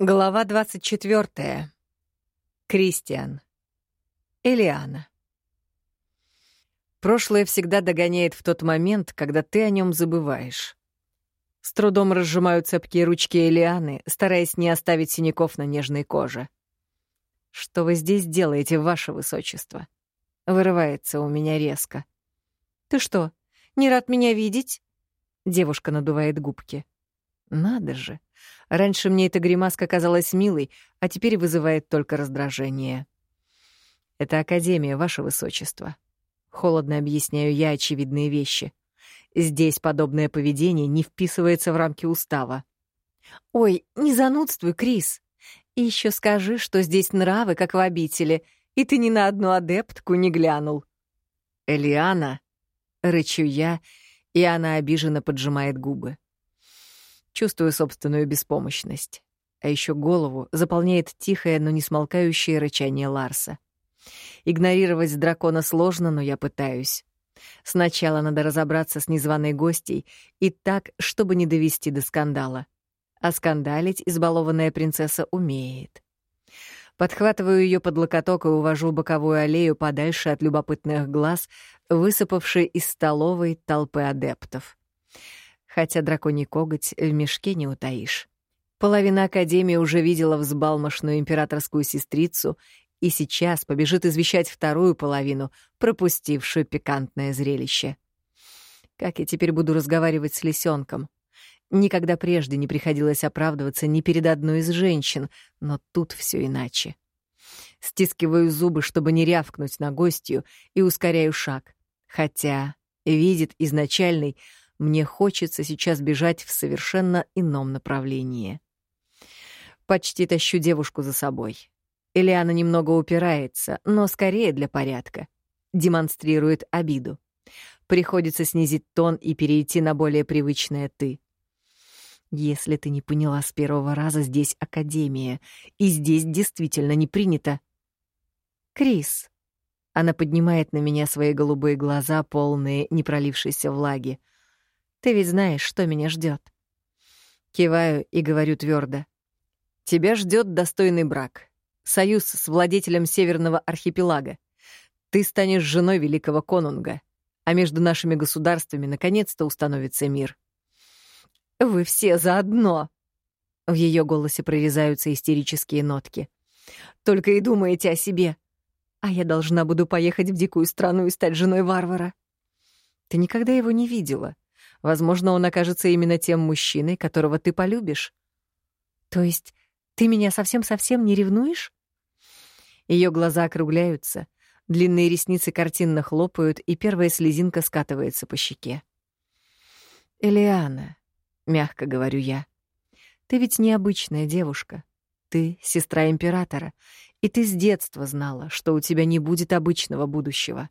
Глава 24. Кристиан. Элиана. Прошлое всегда догоняет в тот момент, когда ты о нем забываешь. С трудом разжимают цепкие ручки Элианы, стараясь не оставить синяков на нежной коже. «Что вы здесь делаете, ваше высочество?» Вырывается у меня резко. «Ты что, не рад меня видеть?» Девушка надувает губки. «Надо же!» Раньше мне эта гримаска казалась милой, а теперь вызывает только раздражение. «Это Академия, Ваше Высочество». Холодно объясняю я очевидные вещи. Здесь подобное поведение не вписывается в рамки устава. «Ой, не занудствуй, Крис. И еще скажи, что здесь нравы, как в обители, и ты ни на одну адептку не глянул». «Элиана», — рычу я, и она обиженно поджимает губы. Чувствую собственную беспомощность. А еще голову заполняет тихое, но не смолкающее рычание Ларса. Игнорировать дракона сложно, но я пытаюсь. Сначала надо разобраться с незваной гостьей и так, чтобы не довести до скандала. А скандалить избалованная принцесса умеет. Подхватываю ее под локоток и увожу боковую аллею подальше от любопытных глаз, высыпавшей из столовой толпы адептов хотя драконий коготь в мешке не утаишь. Половина Академии уже видела взбалмошную императорскую сестрицу и сейчас побежит извещать вторую половину, пропустившую пикантное зрелище. Как я теперь буду разговаривать с лисенком? Никогда прежде не приходилось оправдываться ни перед одной из женщин, но тут все иначе. Стискиваю зубы, чтобы не рявкнуть на гостью, и ускоряю шаг. Хотя, видит изначальный, мне хочется сейчас бежать в совершенно ином направлении. Почти тащу девушку за собой. Элиана немного упирается, но скорее для порядка. Демонстрирует обиду. Приходится снизить тон и перейти на более привычное «ты». Если ты не поняла с первого раза, здесь академия, и здесь действительно не принято. Крис. Она поднимает на меня свои голубые глаза, полные непролившейся влаги. Ты ведь знаешь, что меня ждет. Киваю и говорю твердо. Тебя ждет достойный брак. Союз с владетелем Северного архипелага. Ты станешь женой великого конунга, а между нашими государствами наконец-то установится мир. Вы все заодно. В ее голосе прорезаются истерические нотки. Только и думаете о себе. А я должна буду поехать в дикую страну и стать женой варвара. Ты никогда его не видела. Возможно, он окажется именно тем мужчиной, которого ты полюбишь. То есть ты меня совсем-совсем не ревнуешь? Ее глаза округляются, длинные ресницы картинно хлопают, и первая слезинка скатывается по щеке. «Элиана», — мягко говорю я, — «ты ведь необычная девушка. Ты — сестра императора, и ты с детства знала, что у тебя не будет обычного будущего.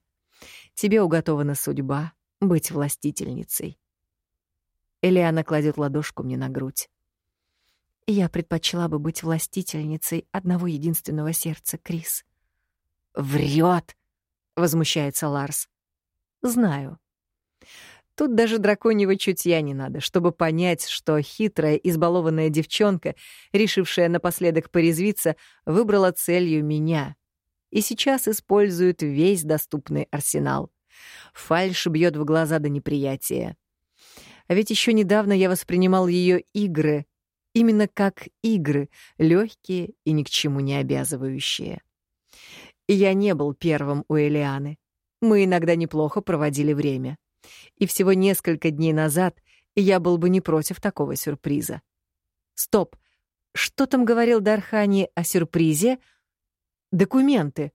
Тебе уготована судьба быть властительницей. Элиана кладет ладошку мне на грудь. Я предпочла бы быть властительницей одного единственного сердца, Крис. Врет, возмущается Ларс. Знаю. Тут даже драконьего чутья не надо, чтобы понять, что хитрая, избалованная девчонка, решившая напоследок порезвиться, выбрала целью меня. И сейчас использует весь доступный арсенал. Фальшь бьет в глаза до неприятия. А ведь еще недавно я воспринимал ее игры именно как игры, легкие и ни к чему не обязывающие. Я не был первым у Элианы. Мы иногда неплохо проводили время. И всего несколько дней назад я был бы не против такого сюрприза. Стоп. Что там говорил Дархани о сюрпризе? Документы.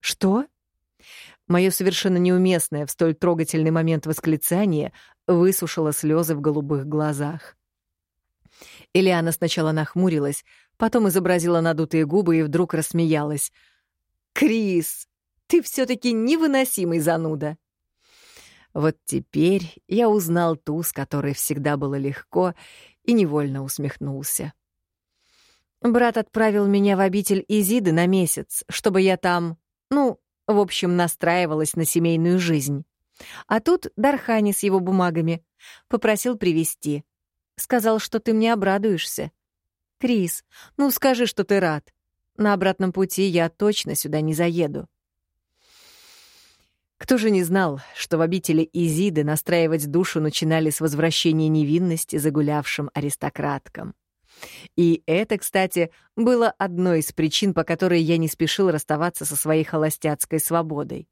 Что? Мое совершенно неуместное в столь трогательный момент восклицание высушило слезы в голубых глазах. Ильяна сначала нахмурилась, потом изобразила надутые губы и вдруг рассмеялась. «Крис, ты все таки невыносимый зануда!» Вот теперь я узнал ту, с которой всегда было легко, и невольно усмехнулся. Брат отправил меня в обитель Изиды на месяц, чтобы я там, ну, в общем, настраивалась на семейную жизнь. А тут Дархани с его бумагами. Попросил привезти. Сказал, что ты мне обрадуешься. Крис, ну скажи, что ты рад. На обратном пути я точно сюда не заеду. Кто же не знал, что в обители Изиды настраивать душу начинали с возвращения невинности загулявшим аристократкам? И это, кстати, было одной из причин, по которой я не спешил расставаться со своей холостяцкой свободой.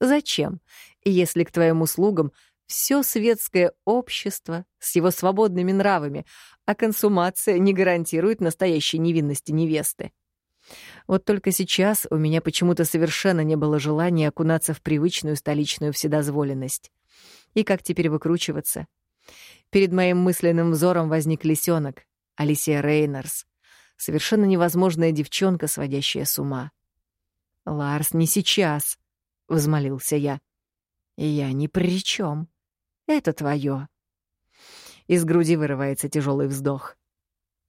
Зачем, если к твоим услугам все светское общество с его свободными нравами, а консумация не гарантирует настоящей невинности невесты? Вот только сейчас у меня почему-то совершенно не было желания окунаться в привычную столичную вседозволенность. И как теперь выкручиваться? Перед моим мысленным взором возник лисенок, Алисия Рейнерс. Совершенно невозможная девчонка, сводящая с ума. «Ларс, не сейчас», — взмолился я. «Я ни при чем. Это твое». Из груди вырывается тяжелый вздох.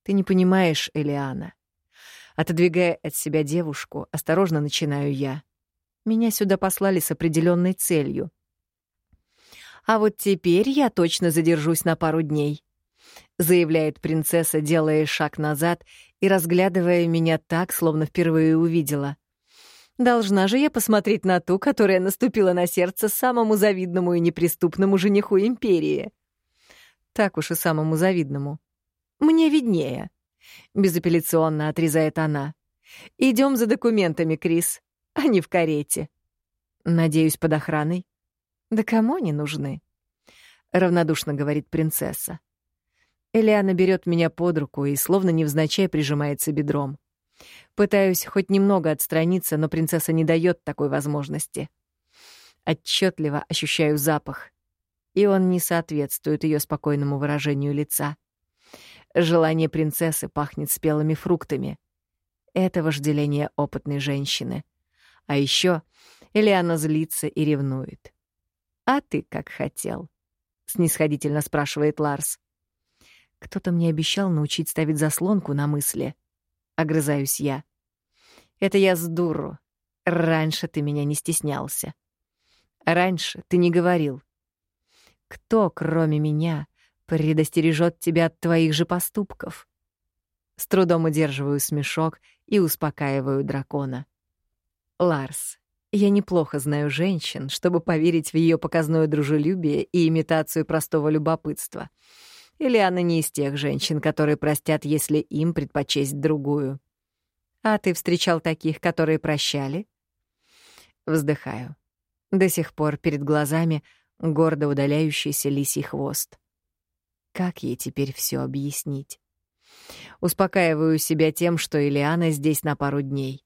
«Ты не понимаешь, Элиана. Отодвигая от себя девушку, осторожно начинаю я. Меня сюда послали с определенной целью. А вот теперь я точно задержусь на пару дней, заявляет принцесса, делая шаг назад и разглядывая меня так, словно впервые увидела. Должна же я посмотреть на ту, которая наступила на сердце самому завидному и неприступному жениху империи. Так уж и самому завидному. Мне виднее. Безапелляционно отрезает она. Идем за документами, Крис. Они в карете. Надеюсь, под охраной. Да кому они нужны? Равнодушно говорит принцесса. Элиана берет меня под руку и словно невзначай прижимается бедром. Пытаюсь хоть немного отстраниться, но принцесса не дает такой возможности. Отчетливо ощущаю запах, и он не соответствует ее спокойному выражению лица. Желание принцессы пахнет спелыми фруктами. Это вожделение опытной женщины. А еще Элиана злится и ревнует. «А ты как хотел?» — снисходительно спрашивает Ларс. «Кто-то мне обещал научить ставить заслонку на мысли». Огрызаюсь я. «Это я с дуру. Раньше ты меня не стеснялся. Раньше ты не говорил. Кто, кроме меня, предостережет тебя от твоих же поступков. С трудом удерживаю смешок и успокаиваю дракона. Ларс, я неплохо знаю женщин, чтобы поверить в ее показное дружелюбие и имитацию простого любопытства. Или она не из тех женщин, которые простят, если им предпочесть другую. А ты встречал таких, которые прощали? Вздыхаю. До сих пор перед глазами гордо удаляющийся лисий хвост. Как ей теперь все объяснить? Успокаиваю себя тем, что Ильяна здесь на пару дней.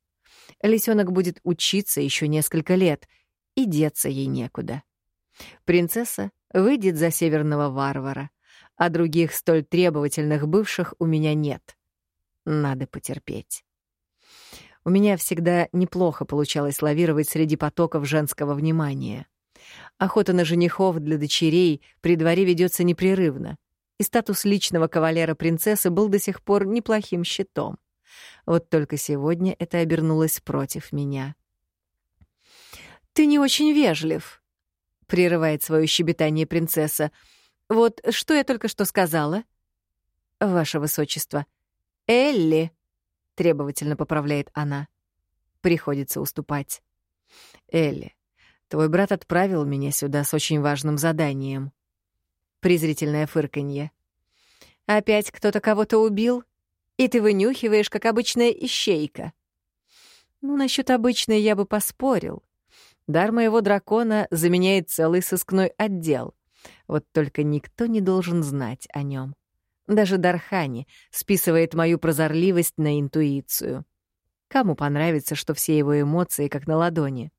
Лисенок будет учиться еще несколько лет, и деться ей некуда. Принцесса выйдет за северного варвара, а других столь требовательных бывших у меня нет. Надо потерпеть. У меня всегда неплохо получалось лавировать среди потоков женского внимания. Охота на женихов для дочерей при дворе ведется непрерывно и статус личного кавалера принцессы был до сих пор неплохим щитом. Вот только сегодня это обернулось против меня. «Ты не очень вежлив», — прерывает свое щебетание принцесса. «Вот что я только что сказала?» «Ваше высочество». «Элли», — требовательно поправляет она. Приходится уступать. «Элли, твой брат отправил меня сюда с очень важным заданием» презрительное фырканье. «Опять кто-то кого-то убил? И ты вынюхиваешь, как обычная ищейка». «Ну, насчет обычной я бы поспорил. Дар моего дракона заменяет целый сыскной отдел. Вот только никто не должен знать о нем. Даже Дархани списывает мою прозорливость на интуицию. Кому понравится, что все его эмоции как на ладони?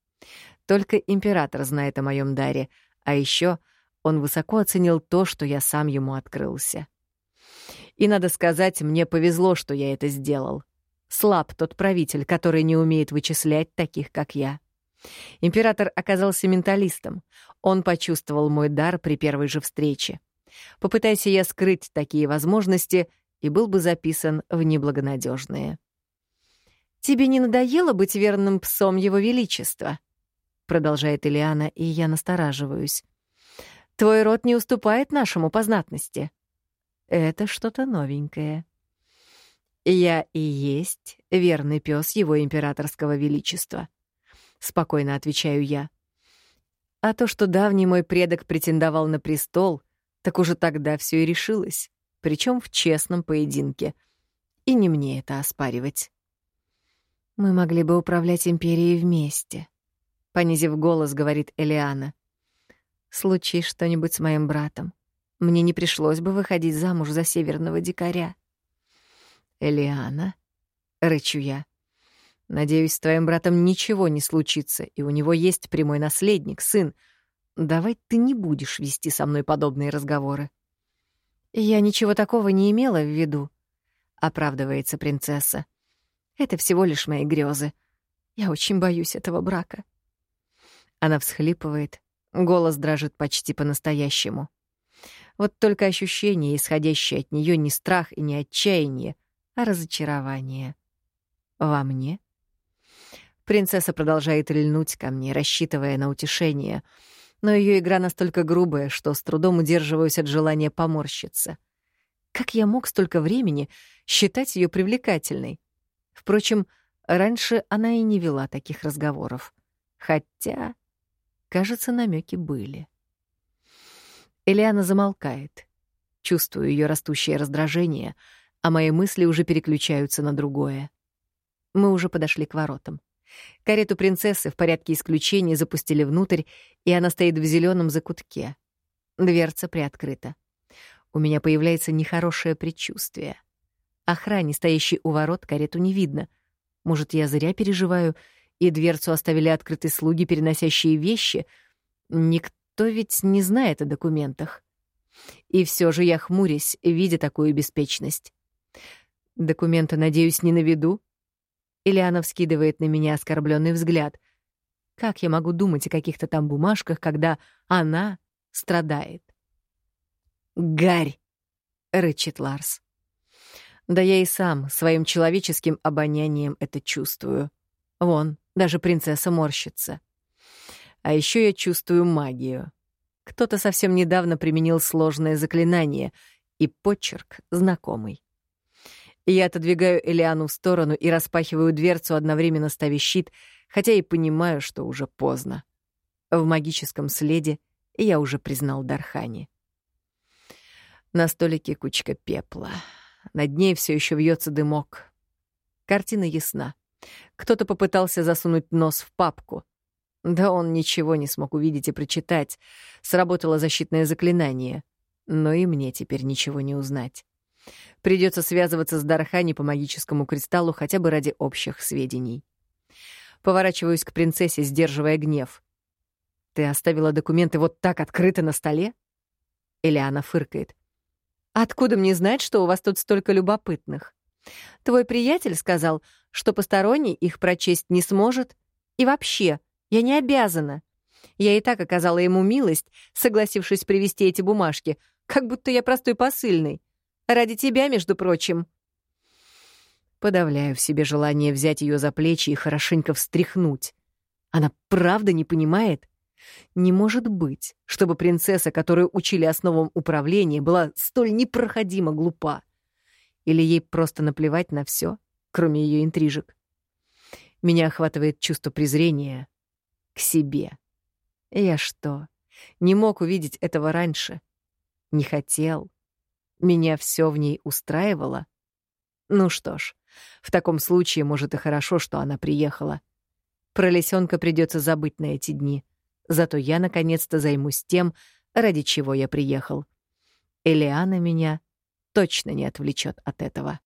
Только император знает о моем даре, а еще — он высоко оценил то, что я сам ему открылся. И, надо сказать, мне повезло, что я это сделал. Слаб тот правитель, который не умеет вычислять таких, как я. Император оказался менталистом. Он почувствовал мой дар при первой же встрече. Попытайся я скрыть такие возможности, и был бы записан в неблагонадежные. «Тебе не надоело быть верным псом Его Величества?» Продолжает Ильяна, и я настораживаюсь. Твой род не уступает нашему по знатности. Это что-то новенькое. Я и есть верный пес его императорского величества. Спокойно отвечаю я. А то, что давний мой предок претендовал на престол, так уже тогда все и решилось, причем в честном поединке. И не мне это оспаривать. Мы могли бы управлять империей вместе, понизив голос, говорит Элиана. Случись что-нибудь с моим братом, мне не пришлось бы выходить замуж за северного дикаря. Элиана, рычу я. Надеюсь, с твоим братом ничего не случится, и у него есть прямой наследник, сын. Давай ты не будешь вести со мной подобные разговоры. Я ничего такого не имела в виду, оправдывается принцесса. Это всего лишь мои грезы. Я очень боюсь этого брака. Она всхлипывает, голос дрожит почти по-настоящему. Вот только ощущение, исходящее от нее, не страх и не отчаяние, а разочарование. Во мне — Принцесса продолжает льнуть ко мне, рассчитывая на утешение, но ее игра настолько грубая, что с трудом удерживаюсь от желания поморщиться. Как я мог столько времени считать ее привлекательной? Впрочем, раньше она и не вела таких разговоров. Хотя, кажется, намеки были. Элиана замолкает. Чувствую ее растущее раздражение, а мои мысли уже переключаются на другое. Мы уже подошли к воротам. Карету принцессы в порядке исключения запустили внутрь, и она стоит в зеленом закутке. Дверца приоткрыта. У меня появляется нехорошее предчувствие. Охране, стоящей у ворот, карету не видно. Может, я зря переживаю, и дверцу оставили открытой слуги, переносящие вещи? Никто ведь не знает о документах. И все же я хмурюсь, видя такую беспечность. Документы, надеюсь, не на виду? Ильяна вскидывает на меня оскорбленный взгляд. Как я могу думать о каких-то там бумажках, когда она страдает? «Гарь!» — рычит Ларс. Да я и сам своим человеческим обонянием это чувствую. Вон, даже принцесса морщится. А еще я чувствую магию. Кто-то совсем недавно применил сложное заклинание, и почерк знакомый. Я отодвигаю Элиану в сторону и распахиваю дверцу, одновременно ставя щит, хотя и понимаю, что уже поздно. В магическом следе я уже признал Дархани. На столике кучка пепла. Над ней все еще вьется дымок. Картина ясна. Кто-то попытался засунуть нос в папку. Да он ничего не смог увидеть и прочитать. Сработало защитное заклинание. Но и мне теперь ничего не узнать. Придется связываться с Дархани по магическому кристаллу хотя бы ради общих сведений. Поворачиваюсь к принцессе, сдерживая гнев. «Ты оставила документы вот так открыто на столе?» Элиана фыркает. «Откуда мне знать, что у вас тут столько любопытных? Твой приятель сказал, что посторонний их прочесть не сможет. И вообще, я не обязана. Я и так оказала ему милость, согласившись привести эти бумажки, как будто я простой посыльный. Ради тебя, между прочим». Подавляю в себе желание взять ее за плечи и хорошенько встряхнуть. Она правда не понимает? Не может быть, чтобы принцесса, которую учили основам управления, была столь непроходимо глупа. Или ей просто наплевать на все, кроме ее интрижек. Меня охватывает чувство презрения к себе. Я что, не мог увидеть этого раньше? Не хотел? Меня все в ней устраивало. Ну что ж, в таком случае, может, и хорошо, что она приехала. Про лисенка придется забыть на эти дни. Зато я наконец-то займусь тем, ради чего я приехал. Элиана меня точно не отвлечет от этого.